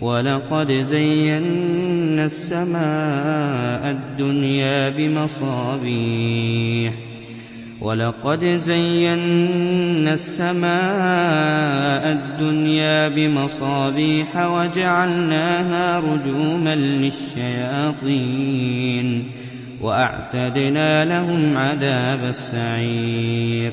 ولقد زينا السماء الدنيا بمصابيح. ولقد زينا السماء الدنيا بمصابيح وجعلناها رجوما للشياطين. وأعتدنا لهم عذاب السعير.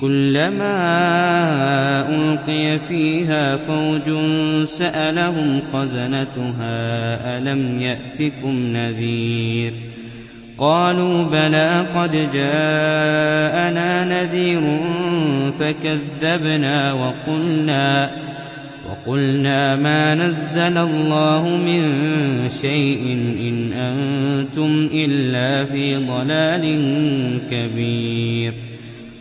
كلما ألقي فيها فوج سألهم خزنتها ألم يأتكم نذير؟ قالوا بلى قد جاءنا نذير فكذبنا وقلنا وقلنا ما نزل الله من شيء إن أنتم إلا في ضلال كبير.